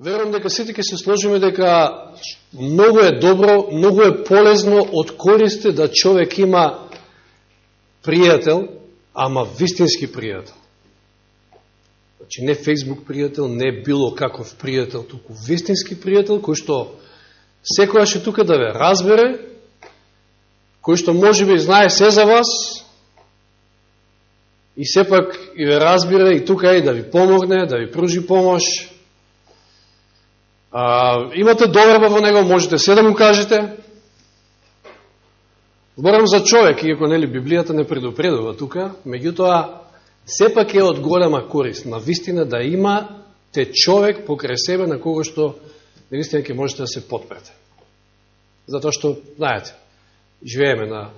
Верувам дека сите ќе се сложиме дека многу е добро, многу е полезно од користе да човек има пријател, ама вистински пријател. Значи не Facebook пријател, не било каков пријател, туку вистински пријател кој што секојаш е тука да ве разбере, кој што може би знае се за вас и сепак и ве разбира и тука е да ви помогне, да ви пружи помош. А, имате доверба во него, можете се да му кажете. Зборам за човек, иако нели Библијата не предупредува тука, меѓутоа сепак е од голема корист на вистина да имате човек покрај себе на кого што наистина ќе можете да се подпрете. Затоа што, знаете, живееме на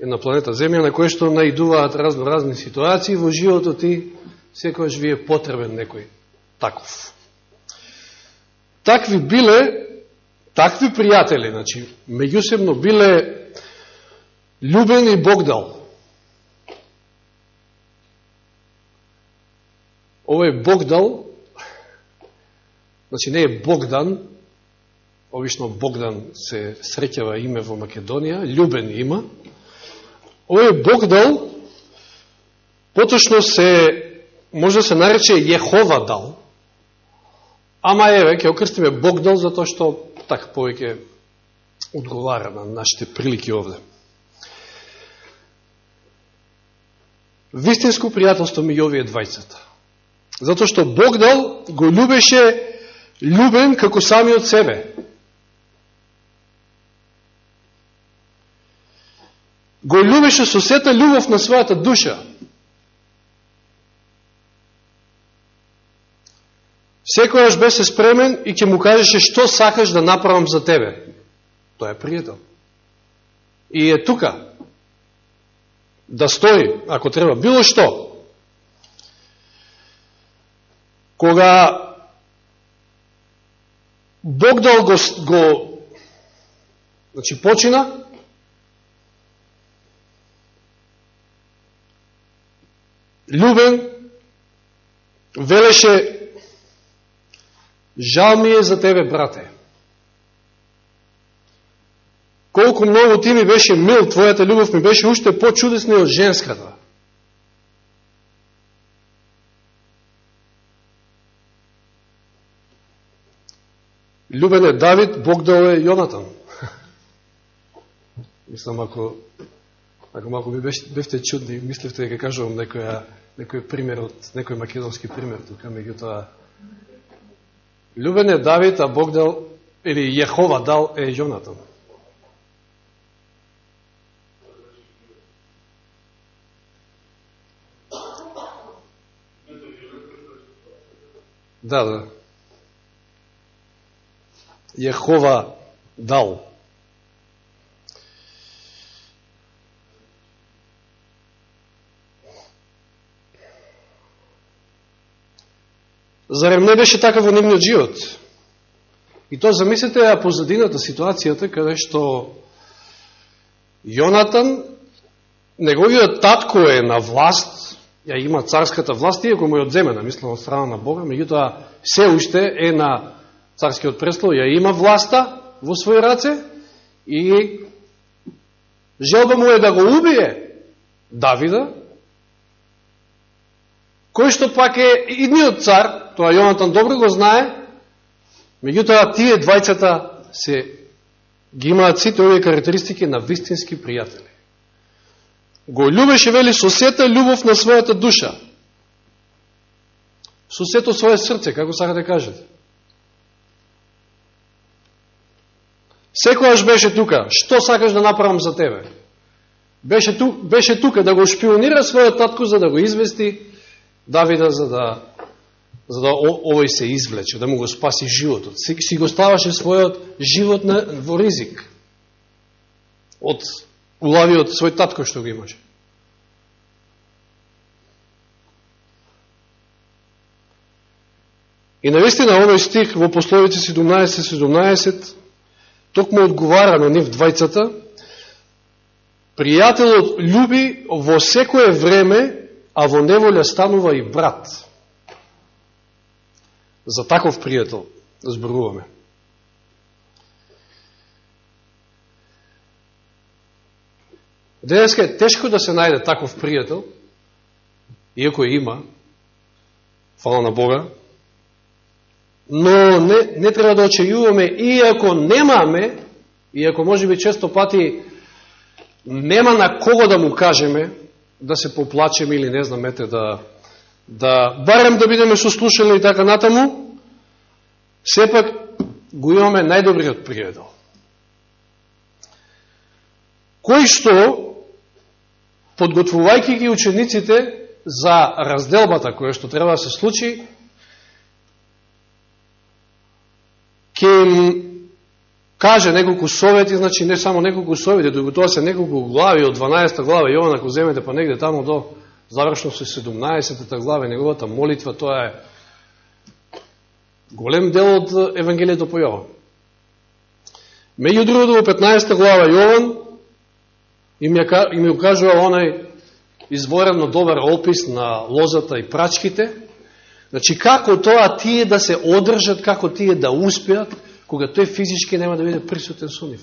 една планета Земја на која што наидуваат разно разни ситуации во животот и секојаш ви е потребен некој таков. Такви биле, такви пријатели, значи, меѓусебно биле Любен и Богдал. Овој Богдал, значи не е Богдан, обично Богдан се среќава име во Македонија, Любен има. Овој Богдал, поточно се, може да се нарече Јехова дал, ама еве, ќе окрстиме Богдал, затоа што така повеќе одговара на нашите прилики овде. Вистинско пријателство ми овие двајцата. Затоа што Богдал го любеше Любен како самиот себе. Го любеше со сета љубов на својата душа. Секојаш беше спремен и ќе му кажеше што сакаш да направам за тебе. Тоа е пријател. И е тука. Да стои, ако треба, било што. Кога Бог дал го, го значи, почина, Любен велеше Жал ми е за тебе, брате. Колку многу ти ми беше мил, твојата љубов ми беше уште по-чудесна од женската. Любен е Давид, Бог дал е Јонатан. Мислам, ако, ако малко би бевте чудни, мислевте дека кажувам некоја, некој пример од некој македонски пример тука, меѓутоа Любен е Давид, а Бог дал, или Јехова дал е Јонатан. Да, да. Јехова дал. Зарем не беше така во нивниот живот? И тоа замислете ја позадината ситуацијата каде што Јонатан, неговиот татко е на власт, ја има царската власт, иако му е одземена, мислам, од страна на Бога, меѓутоа се уште е на царскиот престол, ја има власта во своји раце и желба му е да го убие Давида, кој што пак е идниот цар, тоа Јонатан добро го знае, меѓутоа тие двајцата се ги имаат сите овие карактеристики на вистински пријатели. Го љубеше вели, со сета љубов на својата душа. Со сето своје срце, како сакате да кажете. Секојаш беше тука. Што сакаш да направам за тебе? Беше, ту, беше тука да го шпионира својот татко за да го извести Давида за да за да овој се извлече, да му го спаси животот. Си, си го ставаше својот живот на, во ризик од улавиот свој татко што го имаше. И наистина овој стих во пословици 17.17 17, токму одговара на нив двајцата, пријателот љуби во секое време а во неволја станува и брат. За таков пријател зборуваме. Денеска е тешко да се најде таков пријател, иако има, фала на Бога, но не, не треба да очејуваме, иако немаме, иако може би често пати нема на кого да му кажеме, да се поплачеме или не знам, ете, да, да барем да бидеме сослушани и така натаму, сепак го имаме најдобриот пријател. Кој што, подготвувајќи ги учениците за разделбата која што треба да се случи, ќе им каже неколку совети, значи не само неколку совети, туку тоа се неколку глави од 12 глава Јован, ако земете па негде тамо до завршно со 17 глава, неговата молитва, тоа е голем дел од Евангелието по Јован. Меѓу другото во 15 глава Јован им, ја, им ја кажува онај изворено добар опис на лозата и прачките, значи како тоа тие да се одржат, како тие да успеат, кога тој физички нема да биде присутен со нив.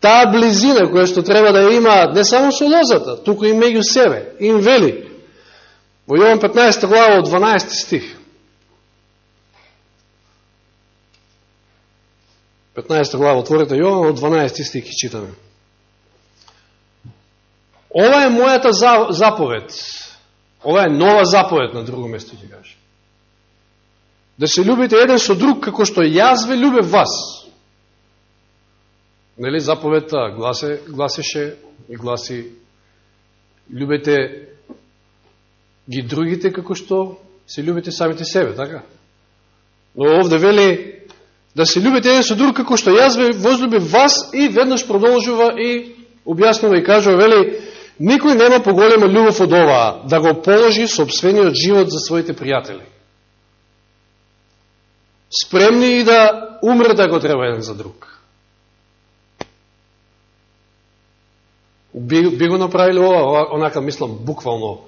Таа близина која што треба да има не само со лозата, туку и меѓу себе, им вели, во Јован 15 глава од 12 стих, 15 глава отворите Јован, од 12 стих читаме. Ова е мојата заповед. Ова е нова заповед на друго место ќе каже. Да се любите еден со друг како што јас ве любев вас. Нели заповедта гласе, гласеше и гласи любете ги другите како што се любите самите себе, така? Но овде вели да се любите еден со друг како што јас ве возлюбив вас и веднаш продолжува и објаснува и кажува, вели, никој нема поголема љубов од оваа, да го положи собствениот живот за своите пријатели спремни и да умрете ако треба еден за друг. Би, би го направили ова, онака мислам буквално,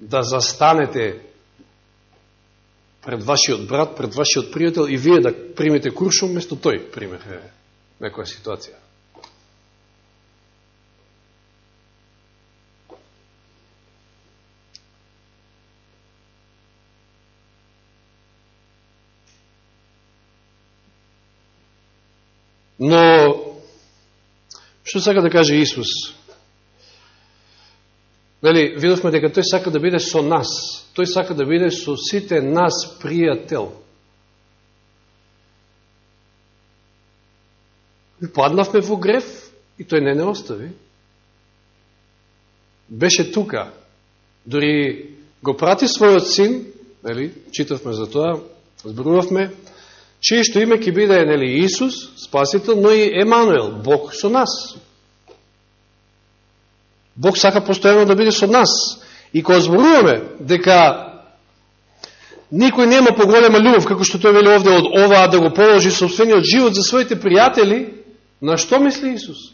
да застанете пред вашиот брат, пред вашиот пријател и вие да примете куршум, место тој примете некоја ситуација. Но, што сака да каже Исус? Нели, видовме дека тој сака да биде со нас. Тој сака да биде со сите нас пријател. И паднавме во греф и тој не не остави. Беше тука. Дори го прати својот син, нели, читавме за тоа, зборувавме, чие што име ќе биде нели Исус, Спасител, но и Емануел, Бог со нас. Бог сака постојано да биде со нас. И кога зборуваме дека никој нема поголема љубов, како што тој вели овде од ова, да го положи собствениот живот за своите пријатели, на што мисли Исус?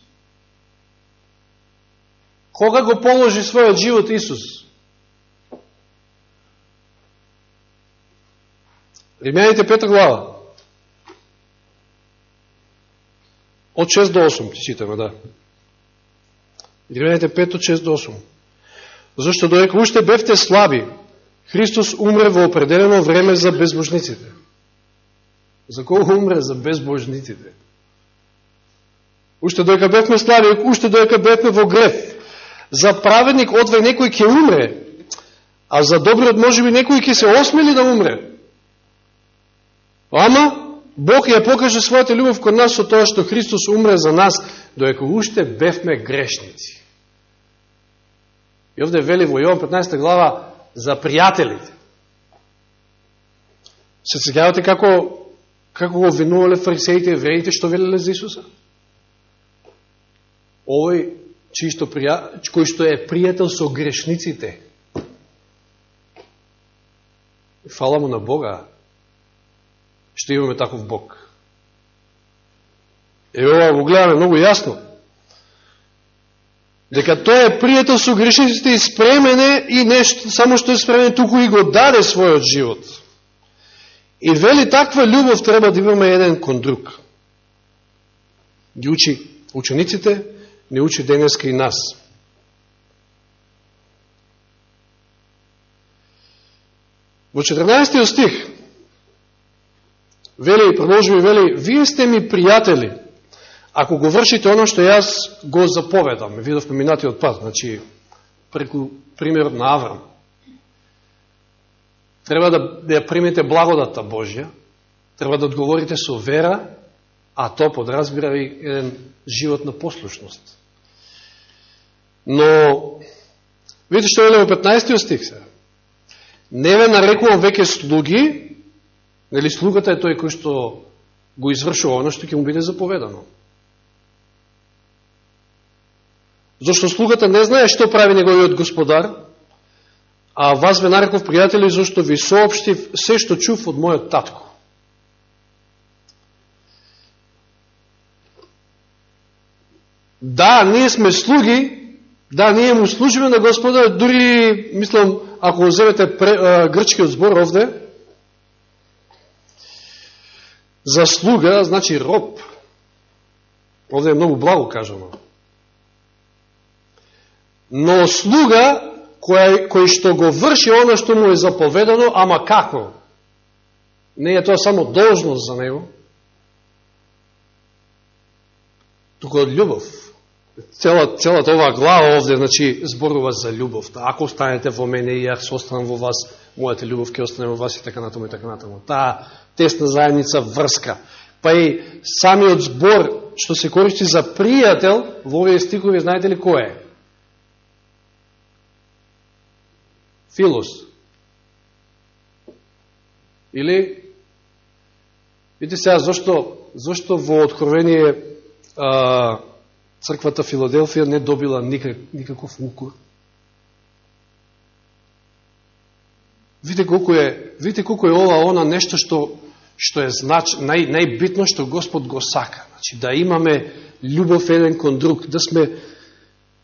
Кога го положи својот живот Исус? Римјаните пета глава. Од 6 до 8 ти читаме, да. Римјаните 5 од 6 до 8. Зашто доека уште бевте слаби, Христос умре во определено време за безбожниците. За кого умре? За безбожниците. Уште доека бевме слаби, уште доека бевме во греф. За праведник одвај некој ќе умре, а за добриот може би некој ќе се осмели да умре. Ама, Бог ја покаже својата љубов кон нас со тоа што Христос умре за нас, доека уште бевме грешници. И овде вели во Јован 15 глава за пријателите. Се сегавате како, како го винувале фарисеите и евреите што велеле за Исуса? Овој што прија... кој што е пријател со грешниците. Фала му на Бога, што имаме таков Бог. Е, ова го гледаме многу јасно. Дека тој е пријател со грешниците и спремене и нешто, само што е спремене, туку и го даде својот живот. И вели таква љубов треба да имаме еден кон друг. Ги учи учениците, не учи денеска и нас. Во 14 стих вели, продолжуваме вели, вие сте ми пријатели, ако го вршите оно што јас го заповедам. Видовме минатиот пат, значи, преку примерот на Аврам. Треба да, да ја примете благодата Божја, треба да одговорите со вера, а то подразбира и еден живот на послушност. Но, видите што е во 15 стих сега. Не ве нарекувам веќе слуги, нели слугата е тој кој што го извршува оно што ќе му биде заповедано. Зошто слугата не знае што прави неговиот господар, а вас ве нареков пријатели зашто ви соопштив се што чув од мојот татко. Да, ние сме слуги, да, ние му служиме на Господа, дури, мислам, ако вземете грчкиот збор овде, за слуга, значи роб. Овде е многу благо кажано. Но слуга кој, кој што го врши оно што му е заповедано, ама како? Не е тоа само должност за него, туку од љубов. Цела, целата оваа глава овде, значи, зборува за љубовта. Ако останете во мене и јас останам во вас, мојата љубов ќе остане во вас и така натаму и така натаму. Таа тесна заедница врска. Па и самиот збор што се користи за пријател во овие стихови, знаете ли кој е? Филос. Или, видите сега, зашто, зашто во Откровение а, црквата Филаделфија не добила никак, никаков укор? Видите колку е, видите колку е ова она нешто што што е знач, нај, најбитно што Господ го сака. Значи, да имаме љубов еден кон друг, да сме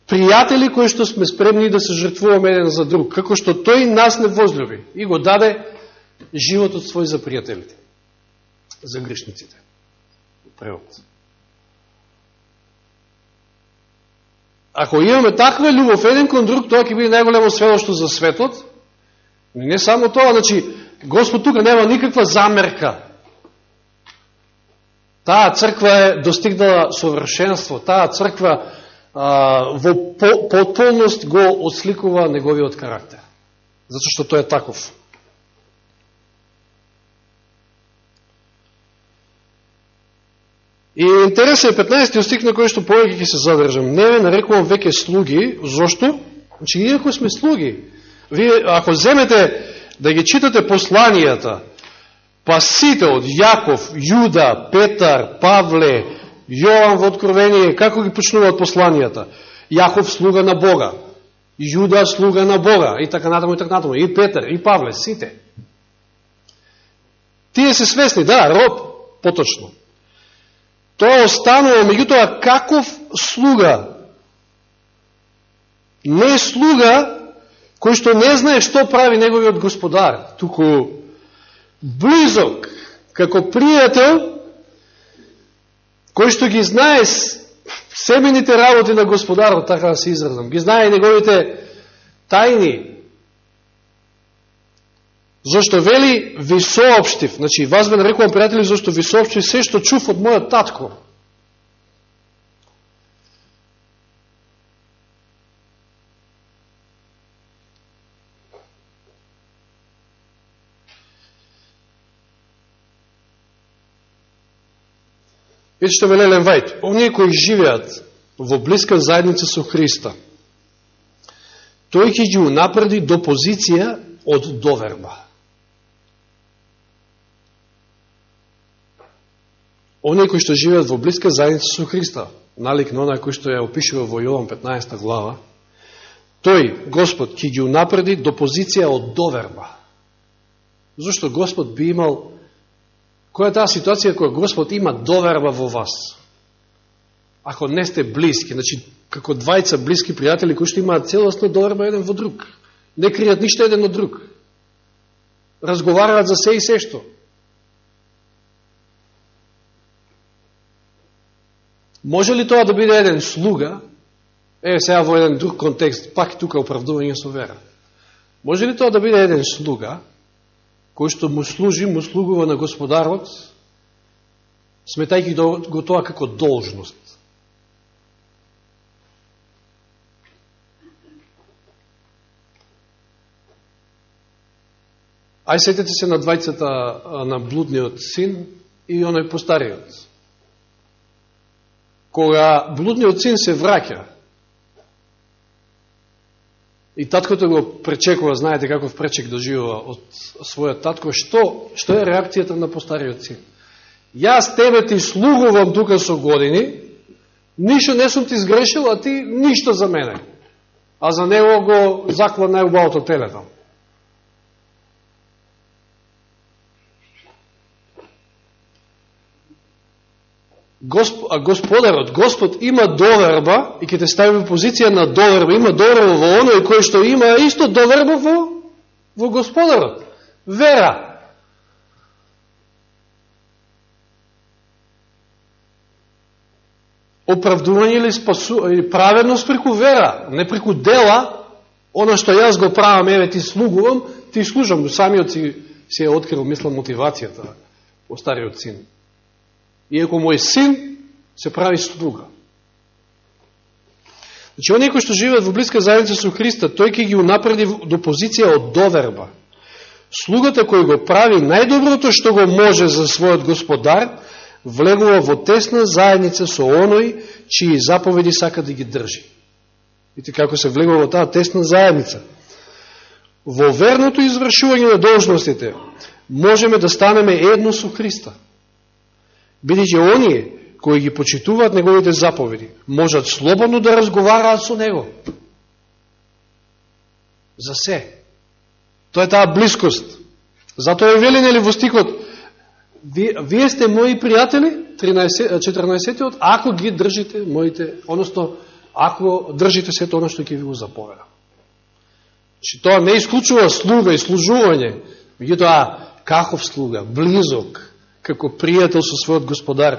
пријатели кои што сме спремни да се жртвуваме еден за друг, како што тој нас не возлюби и го даде животот свој за пријателите, за грешниците. Превод. Ако имаме таква љубов еден кон друг, тоа ќе биде најголемо сведоштво за светот. Но не само тоа, значи, Господ тука нема никаква замерка. Таа црква е достигнала совршенство, таа црква во потполност го отсликува неговиот карактер. Зато што тој е таков. И интересен е 15 стих на кој што повеќе ќе се задржам. Не ве нарекувам веќе слуги, зошто? Значи, иако сме слуги, вие ако земете да ги читате посланијата, па сите од Јаков, Јуда, Петар, Павле, Јован во Откровение, како ги почнуваат посланијата? Јаков слуга на Бога, Јуда слуга на Бога, и така натаму, и така натаму, и Петар, и Павле, сите. Тие се свесни, да, роб, поточно. Тоа останува, меѓутоа, каков слуга? Не слуга кој што не знае што прави неговиот господар, туку близок, како пријател, кој што ги знае семените работи на Господарот, така да се изразам, ги знае неговите тајни, Зошто вели ви сообштив, значи вас бе нарекувам пријатели, зашто ви сообштив се што чув од мојот татко. Видите што веле Елен Вајт, оние кои живеат во блиска заедница со Христа, тој ќе ги унапреди до позиција од доверба. Оние кои што живеат во блиска заедница со Христа, налик на она кој што ја опишува во Јован 15 глава, тој, Господ, ќе ги унапреди до позиција од доверба. Зошто Господ би имал Која е таа ситуација која Господ има доверба во вас? Ако не сте близки, значи, како двајца близки пријатели кои што имаат целостна доверба еден во друг. Не кријат ништо еден од друг. Разговараат за се и се што. Може ли тоа да биде еден слуга, е сега во еден друг контекст, пак тука оправдување со вера. Може ли тоа да биде еден слуга, кој што му служи, му слугува на Господарот, сметајќи го тоа како должност? Ај сетете се на двајцата на блудниот син и оној постариот. Кога блудниот син се враќа и таткото го пречекува, знаете каков пречек доживува од својот татко, што, што е реакцијата на постариот син? Јас тебе ти слугувам тука со години, ништо не сум ти сгрешил, а ти ништо за мене. А за него го закла најубавото телето. Госп, а Господарот, Господ има доверба и ќе те стави во позиција на доверба, има доверба во оној кој што има исто доверба во, во Господарот. Вера. Оправдување или, спасу, или праведност преку вера, не преку дела, Оно што јас го правам, еве ти слугувам, ти служам, самиот си, си е открил, мислам, мотивацијата во стариот син иако мој син се прави слуга. Значи, оние кои што живеат во близка заедница со Христа, тој ќе ги унапреди до позиција од доверба. Слугата кој го прави најдоброто што го може за својот господар, влегува во тесна заедница со оној, чии заповеди сака да ги држи. Видите како се влегува во таа тесна заедница. Во верното извршување на должностите, можеме да станеме едно со Христа бидејќи оние кои ги почитуваат неговите заповеди, можат слободно да разговараат со него. За се. Тоа е таа близкост. Затоа е вели нели во стикот, вие, вие сте мои пријатели, 14 ако ги држите моите, односно, ако држите сето оно што ќе ви го заповеда. Че значи, тоа не исклучува слуга и служување, меѓутоа каков слуга, близок, како пријател со својот господар,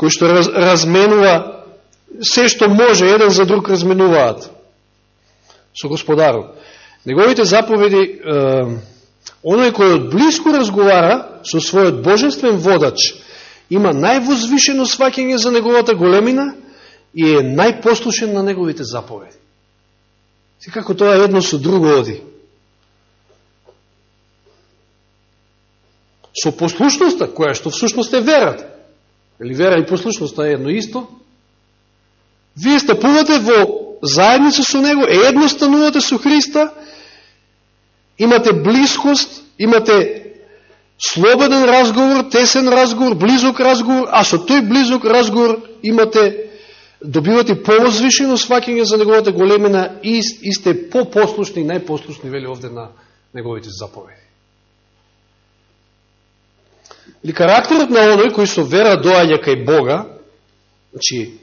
кој што раз, разменува се што може, еден за друг разменуваат со господарот. Неговите заповеди, е, оној кој од близко разговара со својот божествен водач, има највозвишено сваќање за неговата големина и е најпослушен на неговите заповеди. Се како тоа едно со друго оди. Со послушноста, која што всушност е верата. Или вера и послушноста е едно исто. Вие стапувате во заедница со Него, едно станувате со Христа, имате близкост, имате слободен разговор, тесен разговор, близок разговор, а со тој близок разговор имате добивате повозвишено сваќање за неговата големина и, и сте по-послушни, најпослушни, вели овде на неговите заповеди. Или карактерот на оној кој со вера доаѓа кај Бога, значи,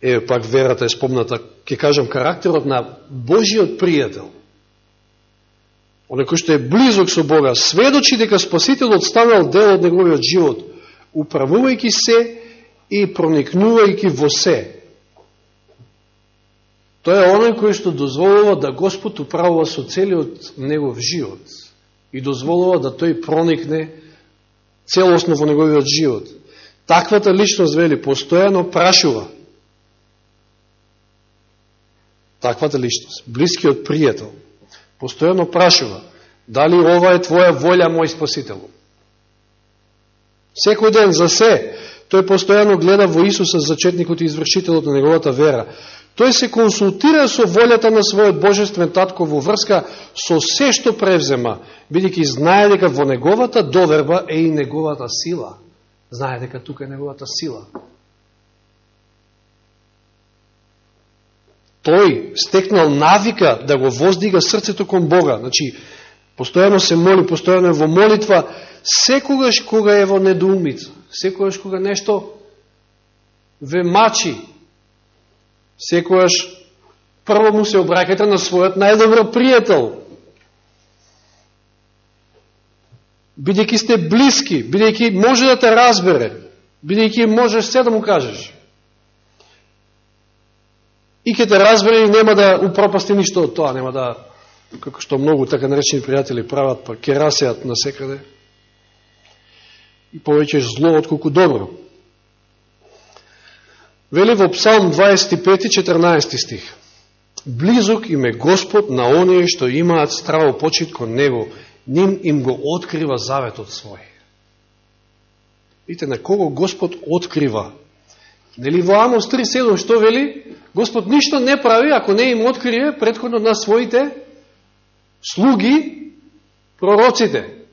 е пак верата е спомната, ќе кажам, карактерот на Божиот пријател, оној кој што е близок со Бога, сведочи дека Спасителот станал дел од неговиот живот, управувајќи се и проникнувајќи во се. Тој е оној кој што дозволува да Господ управува со целиот негов живот и дозволува да тој проникне целосно во неговиот живот. Таквата личност, вели, постојано прашува. Таквата личност, близкиот пријател, постојано прашува, дали ова е Твоја волја, мој Спасител? Секој ден за се, тој постојано гледа во Исуса, зачетникот и извршителот на неговата вера. Тој се консултира со волјата на својот Божествен татко во врска со се што превзема, бидејќи знае дека во неговата доверба е и неговата сила. Знае дека тука е неговата сила. Тој стекнал навика да го воздига срцето кон Бога. Значи, постојано се моли, постојано е во молитва, секогаш кога е во недоумица, секогаш кога нешто ве мачи, секојаш прво му се обраќате на својот најдобро пријател. Бидејќи сте блиски, бидејќи може да те разбере, бидејќи можеш се да му кажеш. И ке те разбере и нема да упропасти ништо од тоа, нема да, како што многу така наречени пријатели прават, па ке расеат на секаде. И повеќе зло отколку добро. Вели во Псалм 25, 14 стих. Близок им е Господ на оние што имаат страво почит кон Него, ним им го открива заветот свој. Видите, на кого Господ открива. Нели во Амос 3.7 што вели? Господ ништо не прави ако не им открие предходно на своите слуги, пророците.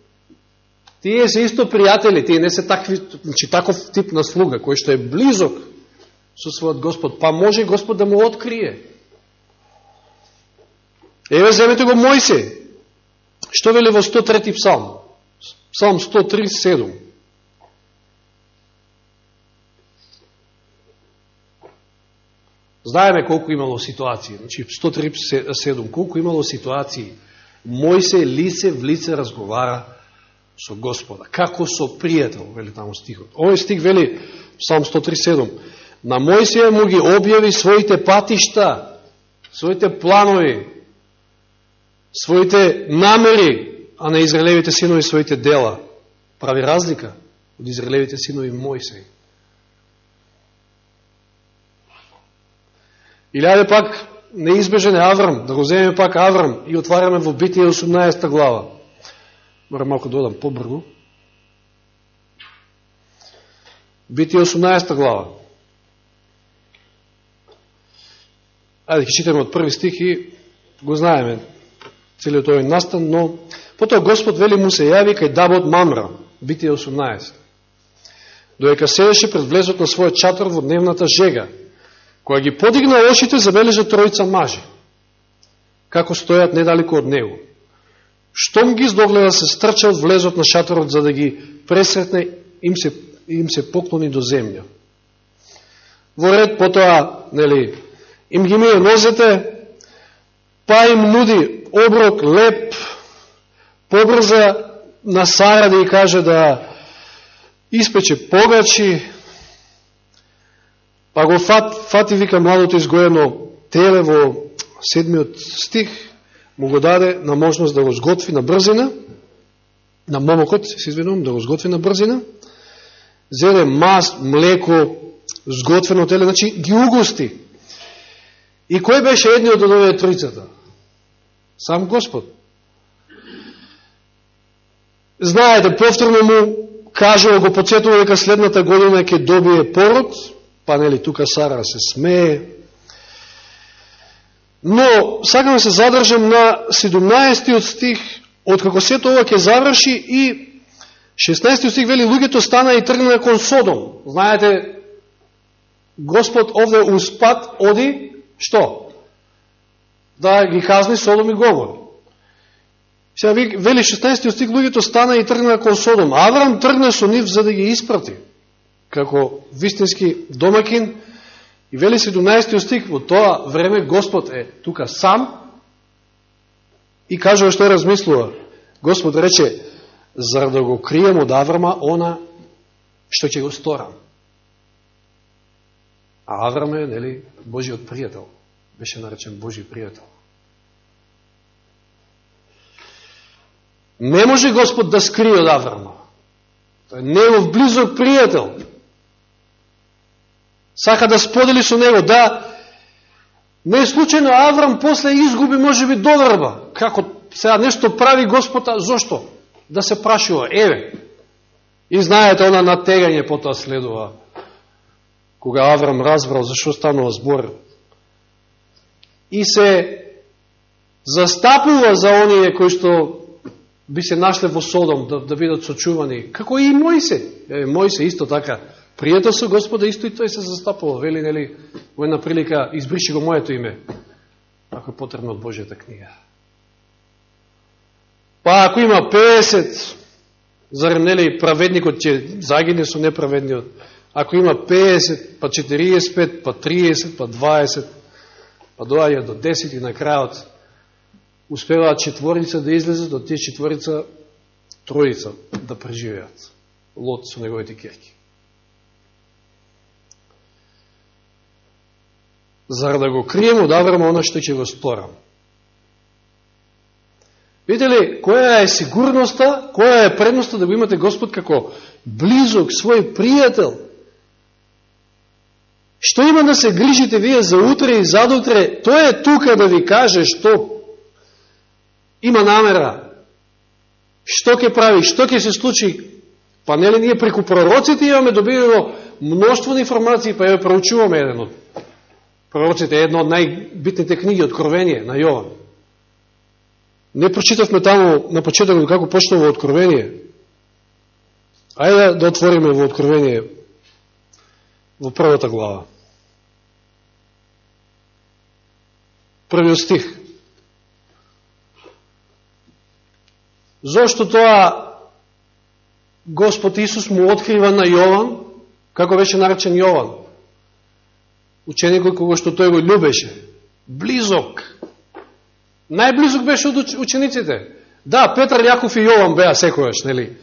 Тие се исто пријатели, тие не се такви, значи таков тип на слуга, кој што е близок со својот Господ, па може Господ да му открие. Еве, земете го Мојсе. Што вели во 103 псалм? Псалм 137. Знаеме колку имало ситуации, значи 137, колку имало ситуации. Мојсе лице в лице разговара со Господа, како со пријател, вели таму стихот. Овој стих вели, Псалм 137, на Мојсија му ги објави своите патишта, своите планови, своите намери, а на израелевите синови своите дела. Прави разлика од израелевите синови Мојсей. Или ајде пак неизбежен е Аврам, да го земеме пак Аврам и отвараме во Битие 18 глава. Мора малко да додам побрзо. Битие 18 глава. Ајде ќе читаме од први стих и го знаеме целиот овој настан, но потоа Господ вели му се јави кај Дабот Мамра, Битие 18. Доека седеше пред влезот на својот чатор во дневната жега, Која ги подигна очите, забележа тројца мажи, како стојат недалеко од него. Штом ги издогледа се стрчал влезот на шаторот за да ги пресретне, им се, им се поклони до земја. Во ред потоа, нели, им ги мие нозете, па им нуди оброк, леп, побрза на Сара да ја каже да испече погачи, Па го фат, фати, вика, младото изгоено теле во седмиот стих, му го даде на можност да го сготви на брзина, на момокот, се извинувам, да го сготви на брзина, зеде мас, млеко, сготвено теле, значи ги угости. И кој беше едниот од овие тројцата? Сам Господ. Знаете, повторно му кажува, го подсетува дека следната година ќе добие пород, па нели тука Сара се смее. Но сакам да се задржам на 17 стих, откако сето ова ќе заврши и 16 стих вели луѓето стана и тргна кон Содом. Знаете, Господ овде успат оди, што? Да ги казни Содом и Говор. Сега вели 16 стих, луѓето стана и тргна кон Содом. Аврам тргна со нив за да ги испрати како вистински домакин и вели 17 стих, во тоа време Господ е тука сам и кажува што размислува. Господ рече, зар да го крием од Аврама она што ќе го сторам. А Аврам е, нели, Божиот пријател. Беше наречен Божи пријател. Не може Господ да скрие од Аврама. Тој е негов близок пријател сака да сподели со него, да не е случайно Аврам после изгуби може би доверба. Како сега нешто прави Господа, зошто? Да се прашува, еве. И знаете, она натегање потоа следува. Кога Аврам разбрал зашо станува збор. И се застапува за оние кои што би се нашле во Содом да, да бидат сочувани. Како и Мојсе. Е, Мојсе исто така Пријател со Господа, исто и тој се застапува. Вели, нели, во една прилика, избриши го моето име, ако е потребно од Божијата книга. Па ако има 50, зарем нели праведникот ќе загине со неправедниот, Ако има 50, па 45, па 30, па 20, па доаѓа до 10 и на крајот успеваат четворица да излезат, од тие четворица троица да преживеат. Лот со неговите керки. Зар да го крием од Аврама оно што ќе го спорам. Видите ли, која е сигурноста, која е предноста да го имате Господ како близок, свој пријател, Што има да се грижите вие за утре и задутре, тој е тука да ви каже што има намера, што ќе прави, што ќе се случи. Па нели ние преку пророците имаме добивено мноштво информации, па ја проучуваме еден од пророците, една од најбитните книги, Откровение на Јован. Не прочитавме таму на почетокот како почнува Откровение. Ајде да отвориме во Откровение во првата глава. Првиот стих. Зошто тоа Господ Исус му открива на Јован, како беше наречен Јован? Ученикот кога што тој го любеше. Близок. Најблизок беше од учениците. Да, Петар, Јаков и Јован беа секојаш, нели?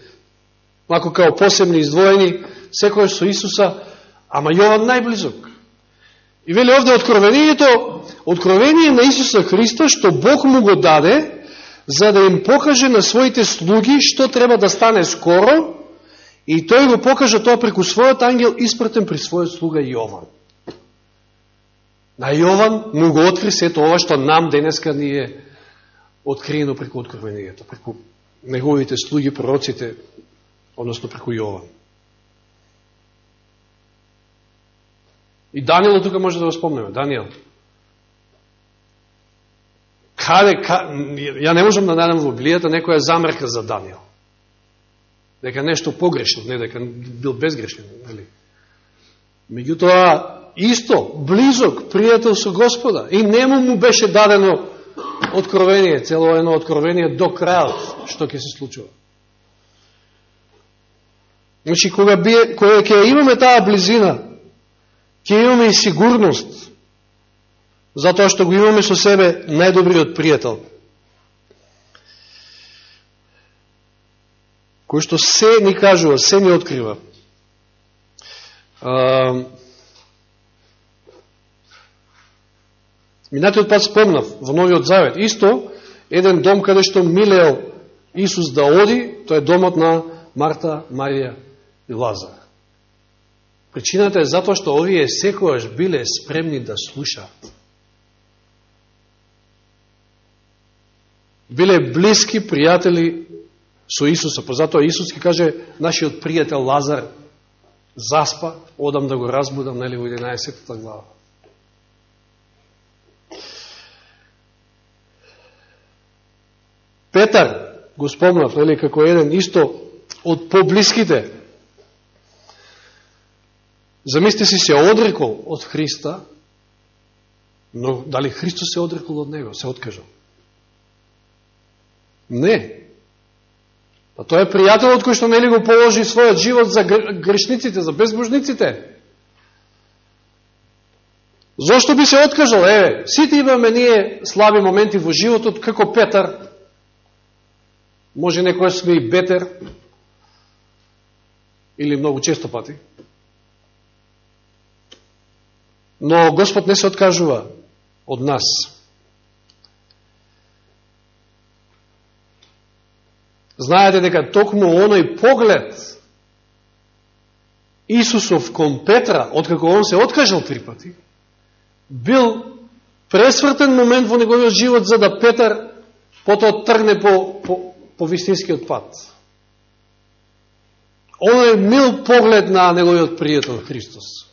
Мако као посебни, издвоени, секојаш со Исуса, ама Јован најблизок. И вели овде откровението, откровение на Исуса Христа, што Бог му го даде, за да им покаже на своите слуги што треба да стане скоро, и тој го покажа тоа преку својот ангел, испратен при својот слуга Јован. На Јован му го откри сето ова што нам денеска ни е откриено преку откровението, преку неговите слуги, пророците, односно преку Јован. И Данијел тука може да го спомнеме. Данијел. Каде, ка, ја не можам да најдам во Библијата некоја замерка за Данијел. Дека нешто погрешно, не дека бил безгрешен. Нели? Меѓутоа, исто, близок, пријател со Господа. И нему му беше дадено откровение, цело едно откровение до крајот, што ќе се случува. Значи, кога, бие, кога ќе имаме таа близина, ќе имаме и сигурност, затоа што го имаме со себе најдобриот пријател. Кој што се ни кажува, се ни открива. Минатиот пат спомнав во Новиот Завет. Исто, еден дом каде што милеел Исус да оди, тоа е домот на Марта, Марија и Лазар. Причината е затоа што овие секојаш биле спремни да слушаат. Биле блиски пријатели со Исуса. Позатоа Исус ќе каже, нашиот пријател Лазар заспа, одам да го разбудам, нели, во 11 глава. Петар го спомнав, нели, како еден исто од поблиските. Замисли си се одрекол од Христа, но дали Христос се одрекол од него, се откажал? Не. Па тоа е пријателот кој што нели го положи својот живот за грешниците, за безбожниците. Зошто би се откажал? Еве, сите имаме ние слаби моменти во животот, како Петар, Може некоја да сме и бетер, или многу често пати. Но Господ не се откажува од нас. Знаете дека токму оној поглед Исусов кон Петра, откако он се откажал три пати, бил пресвртен момент во неговиот живот за да Петар потоа тргне по, по, по вистинскиот пат. Оној мил поглед на неговиот пријател Христос.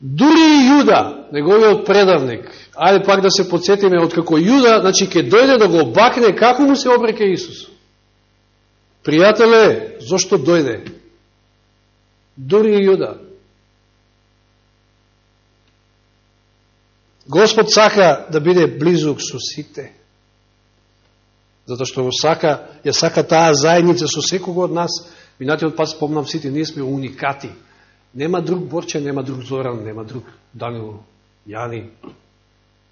Дури и Јуда, неговиот предавник, ајде пак да се подсетиме од како Јуда, значи ке дојде да го бакне, како му се обреке Исус. Пријателе, зошто дојде? Дури и Јуда. Господ сака да биде близок со сите затоа што го сака, ја сака таа заедница со секого од нас. Минатиот пат спомнам сите, ние сме уникати. Нема друг Борче, нема друг Зоран, нема друг Данил, Јани.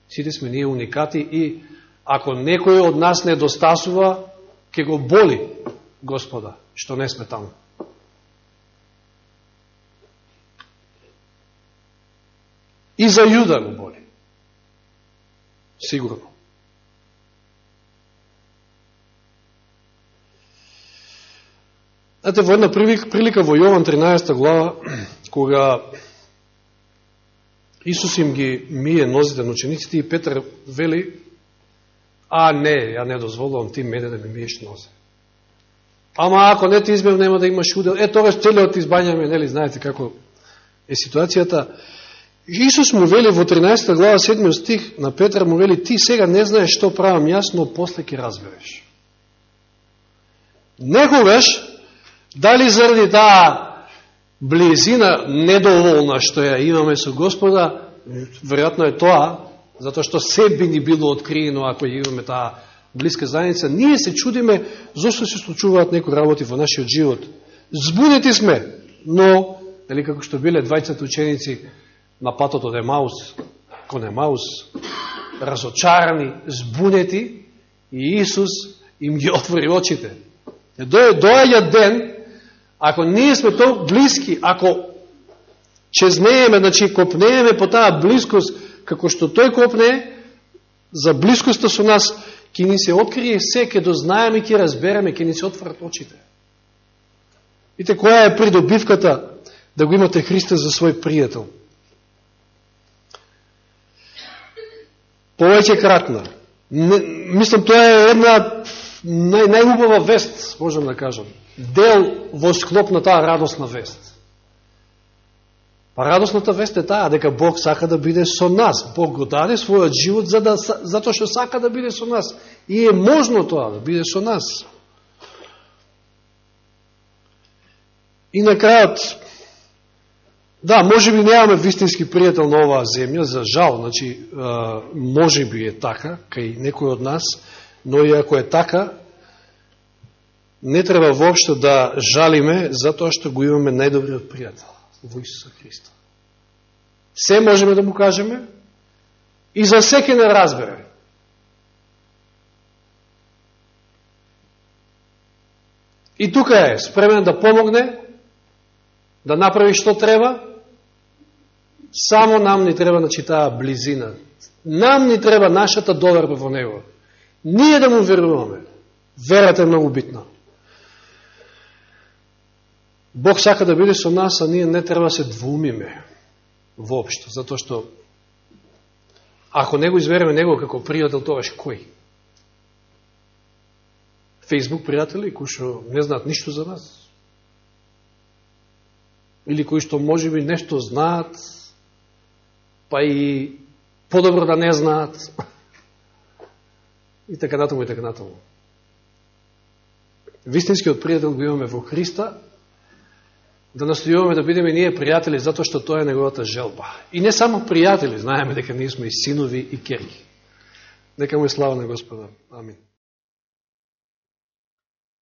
Сите сме ние уникати и ако некој од нас не достасува, ќе го боли Господа, што не сме таму. И за Јуда го боли. Сигурно. Знаете, во една прилика во Јован 13 глава, кога Исус им ги мие нозите на учениците и Петр вели, а не, ја не дозволувам ти мене да ми миеш нозе. Ама ако не ти избев, нема да имаш удел. Е, тогаш целиот избањаме, нели, знаете како е ситуацијата. Исус му вели во 13 глава 7 стих на Петар му вели ти сега не знаеш што правам јас, но после ќе разбереш. Некогаш, дали заради таа близина недоволна што ја имаме со Господа, веројатно е тоа, затоа што се би ни било откриено ако ја имаме таа близка заедница, ние се чудиме зашто се случуваат некои работи во нашиот живот. Збунети сме, но, дали како што биле двајцата ученици, на патот од Емаус, кон Емаус, разочарани, збунети, и Исус им ги отвори очите. Дојаѓа ден, ако ние сме толку близки, ако чезнееме, значи копнееме по таа близкост, како што тој копне, за близкоста со нас, ќе ни се открие се, ќе дознаеме, ќе разбереме, ќе ни се отворат очите. Вите, која е придобивката да го имате Христа за свој пријател? повеќе кратна. Не, мислам, тоа е една нај, најубава вест, можем да кажам. Дел во склоп на таа радосна вест. Па радосната вест е таа, дека Бог сака да биде со нас. Бог го даде својот живот за да, затоа што сака да биде со нас. И е можно тоа да биде со нас. И на крајот, Да, може би немаме вистински пријател на оваа земја, за жал, значи, може би е така, кај некој од нас, но и ако е така, не треба воопшто да жалиме затоа што го имаме најдобриот пријател во Исуса Христа. Се можеме да му кажеме и за секи не разбере. И тука е спремен да помогне, да направи што треба, Само нам ни треба значи таа близина. Нам ни треба нашата доверба во Него. Ние да му веруваме. Верата е многу битна. Бог сака да биде со нас, а ние не треба да се двумиме воопшто, затоа што ако не го избереме него како пријател, тогаш кој? Фейсбук пријатели кои што не знаат ништо за нас? Или кои што може би нешто знаат, па и подобро да не знаат. И така натаму, и така натаму. Вистинскиот пријател го имаме во Христа, да настојуваме да бидеме ние пријатели, затоа што тоа е неговата желба. И не само пријатели, знаеме дека ние сме и синови и керки. Нека му е слава на Господа. Амин.